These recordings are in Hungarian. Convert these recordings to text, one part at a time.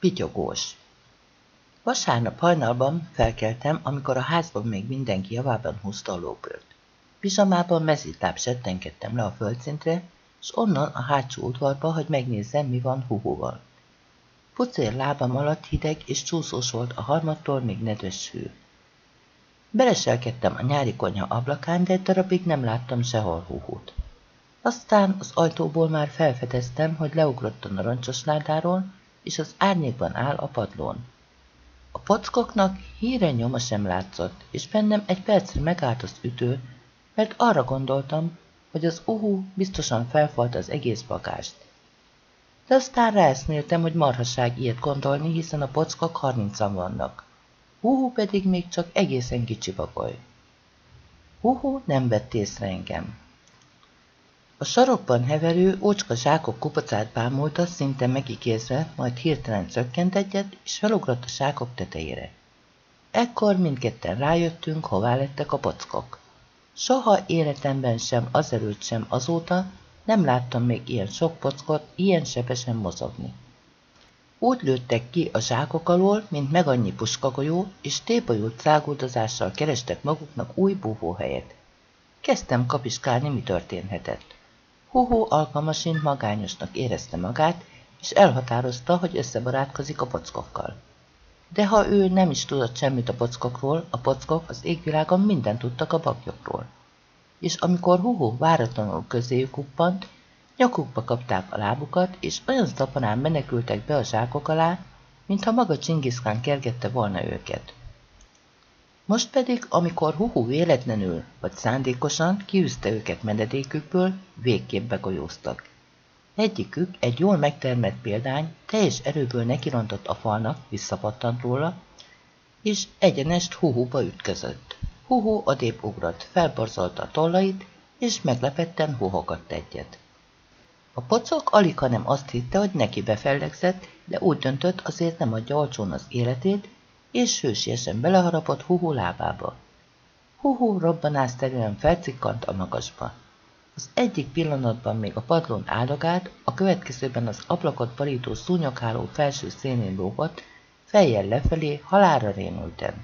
Pityogós Vasárnap hajnalban felkeltem, amikor a házban még mindenki javában húzta a lóbört. Pizsamában mezitláb settenkedtem le a földszintre, és onnan a hátsó udvarba, hogy megnézzem, mi van huhuval. Pucér lábam alatt hideg és csúszós volt a harmattól még nedves hő. Beleselkedtem a nyári konyha ablakán, de egy darabig nem láttam sehol huhut. Aztán az ajtóból már felfedeztem, hogy leugrott a narancsos ládáról, és az árnyékban áll a padlón. A pockoknak híre nyoma sem látszott, és bennem egy percre megállt az ütő, mert arra gondoltam, hogy az uhu biztosan felfalt az egész bakást. De aztán ráeszméltem, hogy marhaság ilyet gondolni, hiszen a pockok harmincan vannak. Uhu pedig még csak egészen kicsi bagoly. Uhu nem vett észre engem. A sarokban heverő, ócska zsákok kupacát bámulta, szinte megígézve, majd hirtelen csökkent egyet, és felugrott a zsákok tetejére. Ekkor mindketten rájöttünk, hová lettek a pockok. Soha életemben sem, azelőtt sem azóta nem láttam még ilyen sok pockot, ilyen sebesen mozogni. Úgy lőttek ki a zsákok alól, mint meg annyi puskagolyó, és tépajult száguldozással kerestek maguknak új búvóhelyet. Kezdtem kapiskálni, mi történhetett. Huhu alkalmasint magányosnak érezte magát, és elhatározta, hogy összebarátkozik a pockokkal. De ha ő nem is tudott semmit a pockokról, a pockok az égvilágon mindent tudtak a bagyokról. És amikor Huhu váratlanul közéjük uppant, nyakukba kapták a lábukat, és olyan szapanán menekültek be a zsákok alá, mintha maga Csingiszkán kergette volna őket. Most pedig, amikor Huhu véletlenül vagy szándékosan kiűzte őket menedékükből, végképp begolyóztak. Egyikük, egy jól megtermett példány, teljes erőből nekirontott a falnak, visszapattant róla, és egyenest Huhuba ütközött. Huhu adébb ugrott, felborzolta a tollait, és meglepetten huhogatt egyet. A pocok alig hanem azt hitte, hogy neki befellegzett, de úgy döntött, azért nem adja olcsón az életét, és hősiesen beleharapott Huhu lábába. Huhu robbanázterűen felcikkant a magasba. Az egyik pillanatban még a padlón áldogált, a következőben az ablakot barító szúnyogháló felső szénén lógott, fejjel lefelé, halára rémülten.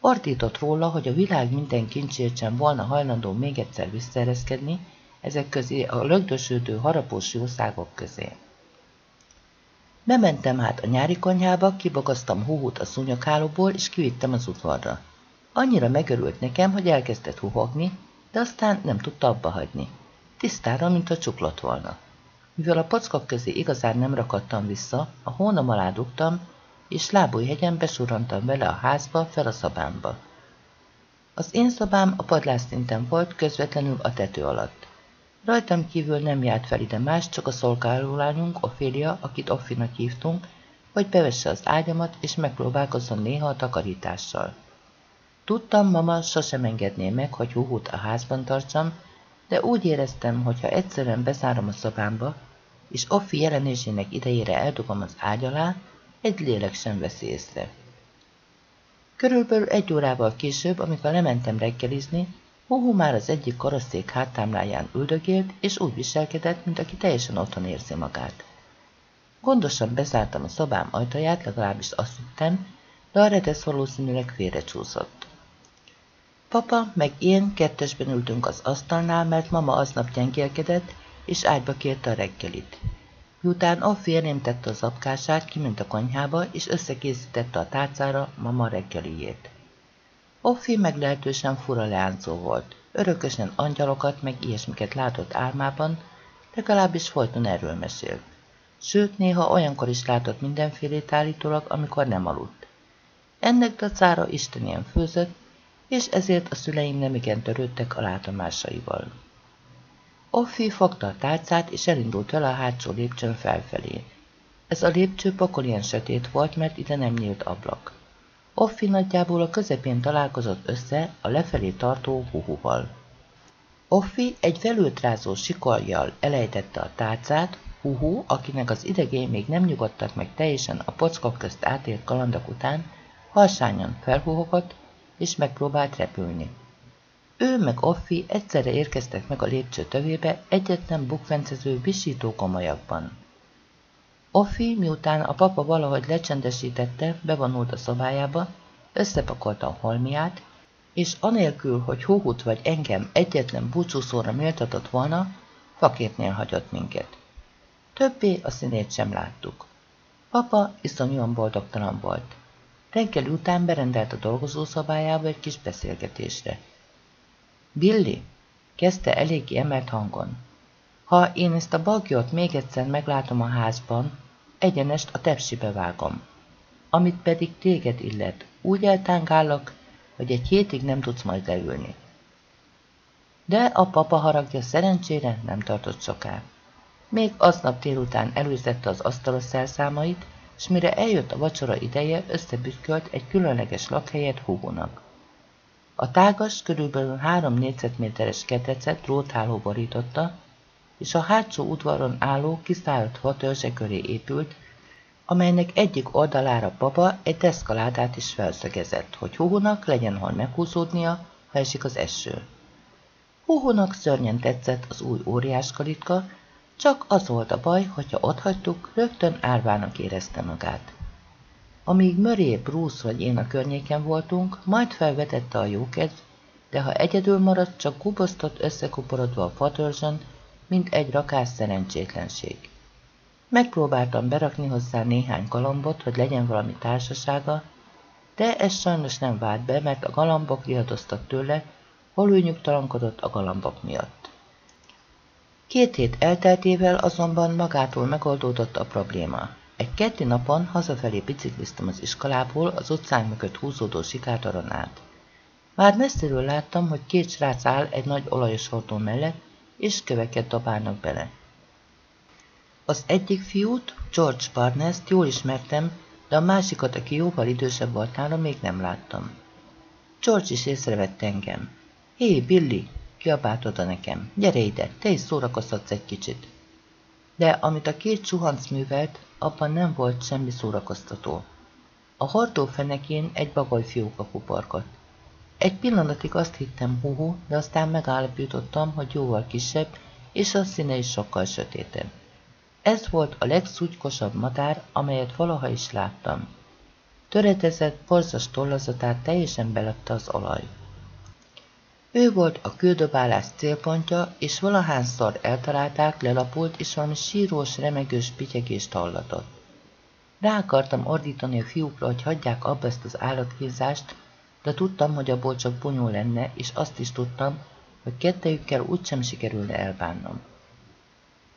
Ordított róla, hogy a világ minden kincsért sem volna hajlandó még egyszer visszaereszkedni, ezek közé a lögdösödő harapós jószágok közé. Bementem hát a nyári konyhába, kibogoztam húhút a szúnyoghálóból, és kivittem az udvarra. Annyira megörült nekem, hogy elkezdett huhogni, de aztán nem tudta abba hagyni. Tisztára, mint a csuklott volna. Mivel a pockok közé igazán nem rakadtam vissza, a hónam alá dugtam, és lábújhegyen besurrantam vele a házba, fel a szobámba. Az én szobám a padlásszinten volt, közvetlenül a tető alatt. Rajtam kívül nem járt fel ide más, csak a szolgálólányunk, Ophélia, akit Offinak hívtunk, hogy bevesse az ágyamat, és megpróbálkozzon néha a takarítással. Tudtam, mama sosem engedné meg, hogy húhút a házban tartsam, de úgy éreztem, hogy ha egyszerűen bezárom a szobámba, és Offi jelenésének idejére eldugom az ágy alá, egy lélek sem veszi észre. Körülbelül egy órával később, amikor lementem reggelizni, Huhu már az egyik karosszék háttámláján üldögélt, és úgy viselkedett, mint aki teljesen otthon érzi magát. Gondosan bezártam a szobám ajtaját, legalábbis azt hittem, de a redesz valószínűleg félrecsúszott. Papa meg én kettesben ültünk az asztalnál, mert mama aznap gyengélkedett, és ágyba kérte a reggelit. Miután Affi elém tette az apkását, kiment a konyhába, és összekészítette a tárcára mama reggeliét. Offi meglehetősen fura leáncó volt. Örökösen angyalokat meg ilyesmiket látott álmában, legalábbis folyton erről mesélt. Sőt, néha olyankor is látott mindenfélét állítólag, amikor nem aludt. Ennek dacára Isten ilyen főzött, és ezért a szüleim nem igen törődtek a látomásaival. Offi fogta a tálcát, és elindult vele a hátsó lépcsőn felfelé. Ez a lépcső pakolien sötét volt, mert ide nem nyílt ablak. Offi nagyjából a közepén találkozott össze a lefelé tartó huhuval. Offi egy felültrázó sikarjal elejtette a tálcát, Huhu, akinek az idegei még nem nyugodtak meg teljesen a pockok közt átért kalandok után, halsányan felhuhogott, és megpróbált repülni. Ő meg Offi egyszerre érkeztek meg a lépcső tövébe egyetlen bukfencező visító komolyakban. Offi, miután a papa valahogy lecsendesítette, bevonult a szobájába, összepakolta a holmiát, és anélkül, hogy Hóhut vagy engem egyetlen búcsúszóra méltatott volna, faképnél hagyott minket. Többé a színét sem láttuk. Papa iszonyúan boldogtalan volt. Reggel után berendelt a dolgozószobájába egy kis beszélgetésre. Billy, kezdte eléggé emelt hangon. Ha én ezt a bagyot még egyszer meglátom a házban, egyenest a tepsibe vágom. Amit pedig téged illet, úgy eltángálok, hogy egy hétig nem tudsz majd leülni. De a papa haragja szerencsére nem tartott soká. Még aznap délután előzette az asztalos szerszámait, és mire eljött a vacsora ideje, összebütkölt egy különleges lakhelyet húgónak. A tágas, körülbelül három négyzetméteres ketrecet drótháló borította, és a hátsó udvaron álló kiszállt fatörzse köré épült, amelynek egyik oldalára baba egy deszkaládát is felszögezett, hogy Huhunak legyen hol meghúzódnia, ha esik az eső. Huhunak szörnyen tetszett az új óriás kalitka, csak az volt a baj, hogyha otthagytuk, rögtön árvának érezte magát. Amíg Murray, Bruce vagy én a környéken voltunk, majd felvetette a jókedv, de ha egyedül maradt, csak kubosztott összekuporodva a fatörzsön, mint egy rakás szerencsétlenség. Megpróbáltam berakni hozzá néhány galambot, hogy legyen valami társasága, de ez sajnos nem vált be, mert a galambok riadoztak tőle, hol ő nyugtalankodott a galambok miatt. Két hét elteltével azonban magától megoldódott a probléma. Egy keddi napon hazafelé bicikliztem az iskolából az utcán mögött húzódó sikátoron át. Már messziről láttam, hogy két srác áll egy nagy olajos hordó mellett, és köveket dobálnak bele. Az egyik fiút, George Barnes-t jól ismertem, de a másikat, aki jóval idősebb volt nála, még nem láttam. George is észrevett engem. Hé, Billy, kiabált oda nekem. Gyere ide, te is szórakozhatsz egy kicsit. De amit a két suhanc művelt, abban nem volt semmi szórakoztató. A hordó fenekén egy bagoly fióka kuporkott. Egy pillanatig azt hittem húhú, de aztán megállapítottam, hogy jóval kisebb, és a színe is sokkal sötétebb. Ez volt a legszúgykosabb madár, amelyet valaha is láttam. Töretezett, borzas tollazatát teljesen belepte az olaj. Ő volt a küldobálás célpontja, és valahányszor eltalálták, lelapult, és valami sírós, remegős pityegést hallatott. Rá akartam ordítani a fiúkra, hogy hagyják abba ezt az állatkínzást, de tudtam, hogy abból csak bonyó lenne, és azt is tudtam, hogy kettejükkel úgysem sikerülne elbánnom.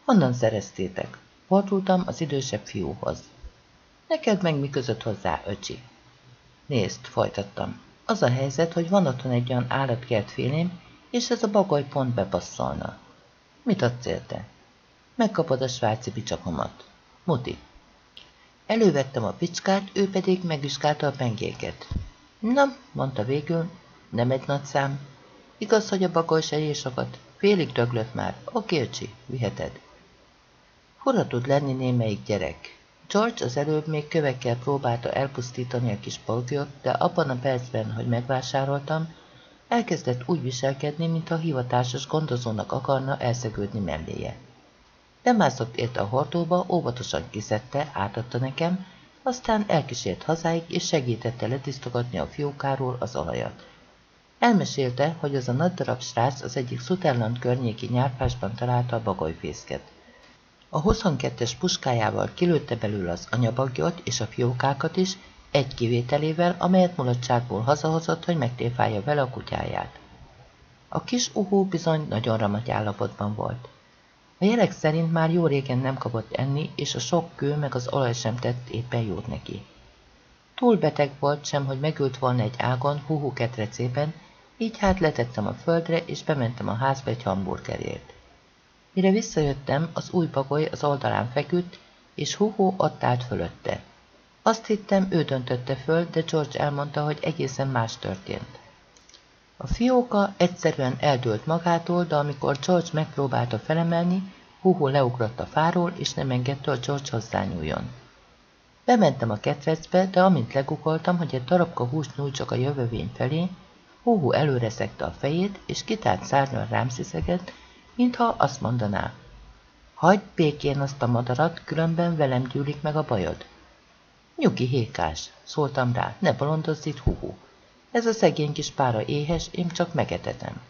Honnan szereztétek? Fordultam az idősebb fiúhoz. Neked meg mi között hozzá, öcsi? Nézd, folytattam. Az a helyzet, hogy van otthon egy olyan állatkert félém, és ez a bagoly pont bepasszolna. Mit adsz érte? Megkapod a svájci picsakomat. Muti. Elővettem a picskát, ő pedig megvizsgálta a pengéket. Na, mondta végül, nem egy nagy szám. Igaz, hogy a bagoly se sokat. Félig döglött már. Oké, öcsi, viheted. Fura tud lenni némelyik gyerek. George az előbb még kövekkel próbálta elpusztítani a kis polgyot, de abban a percben, hogy megvásároltam, elkezdett úgy viselkedni, mintha a hivatásos gondozónak akarna elszegődni melléje. Lemászott érte a hordóba, óvatosan kiszedte, átadta nekem, aztán elkísért hazáig, és segítette letisztogatni a fiókáról az olajat. Elmesélte, hogy az a nagy darab srác az egyik Sutherland környéki nyárfásban találta a bagolyfészket. A 22-es puskájával kilőtte belül az anyabagyot és a fiókákat is, egy kivételével, amelyet mulatságból hazahozott, hogy megtéfálja vele a kutyáját. A kis uhó bizony nagyon ramat állapotban volt. A jelek szerint már jó régen nem kapott enni, és a sok kő meg az olaj sem tett éppen jót neki. Túl beteg volt sem, hogy megült volna egy ágon huhu ketrecében, így hát letettem a földre, és bementem a házba egy hamburgerért. Mire visszajöttem, az új pagoly az oldalán feküdt, és Hugo ott állt fölötte. Azt hittem, ő döntötte föl, de George elmondta, hogy egészen más történt. A fióka egyszerűen eldőlt magától, de amikor George megpróbálta felemelni, Hugo leugrott a fáról, és nem engedte, hogy George hozzányúljon. Bementem a ketrecbe, de amint legukoltam, hogy egy darabka húst nyújtsak a jövővény felé, Hugo előre a fejét, és kitárt szárnyal rám sziszegett, mintha azt mondaná. Hagyd békén azt a madarat, különben velem gyűlik meg a bajod. Nyugi, hékás, szóltam rá, ne bolondozz itt, huhu. Ez a szegény kis pára éhes, én csak megetetem.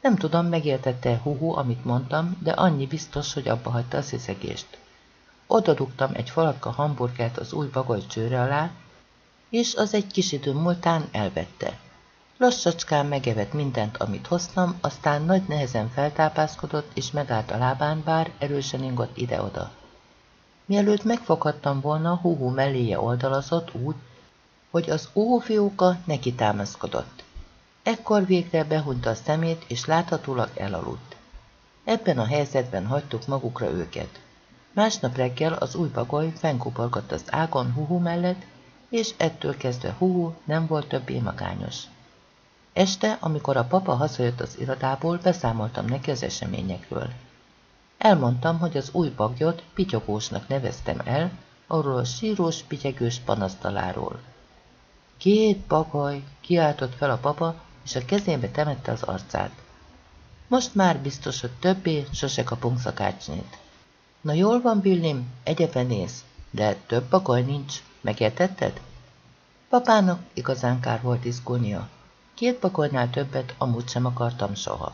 Nem tudom, megértette Huhu, amit mondtam, de annyi biztos, hogy abba hagyta a sziszegést. Oda egy falakka hamburgert az új bagoly csőre alá, és az egy kis idő múltán elvette. Lassacskán megevett mindent, amit hoztam, aztán nagy nehezen feltápászkodott, és megállt a lábán, bár erősen ingott ide-oda. Mielőtt megfoghattam volna, Huhu melléje oldalazott úgy, hogy az ófióka neki támaszkodott. Ekkor végre behunta a szemét, és láthatólag elaludt. Ebben a helyzetben hagytuk magukra őket. Másnap reggel az új bagoly fennkuporgott az ágon Huhu mellett, és ettől kezdve Huhu nem volt többé magányos. Este, amikor a papa hazajött az irodából, beszámoltam neki az eseményekről. Elmondtam, hogy az új bagyot pityogósnak neveztem el, arról a sírós, pityegős panasztaláról. Két bagoly, kiáltott fel a papa, és a kezébe temette az arcát. Most már biztos, hogy többé sose kapunk szakácsnét. Na jól van, Billim, egyepe néz, de több bagoly nincs, megértetted? Papának igazán kár volt izgulnia. Két bakolnál többet amúgy sem akartam soha.